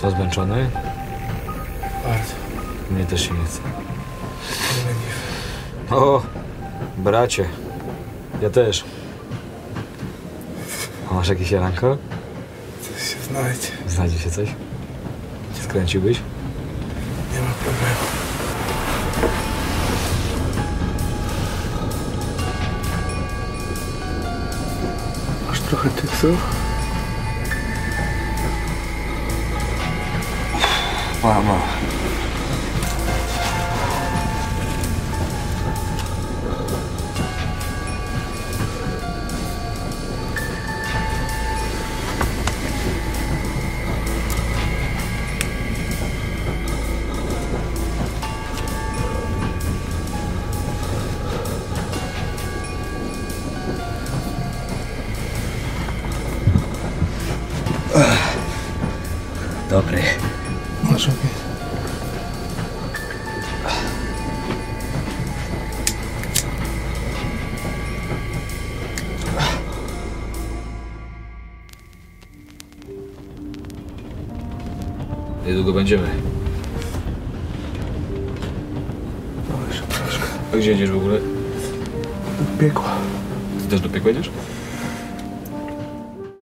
Co, zmęczony? Bardzo. Mnie też się nie chce. O, bracie. Ja też. A masz jakieś jaranko? Coś się znajdzie. Znajdzie się coś? Skręciłbyś? Nie ma problemu. Masz trochę 发吗？Добрый. Masz ogień. Niedługo będziemy. No jeszcze troszkę. A gdzie jedziesz w ogóle? Piekła. Ty też do piekła jedziesz?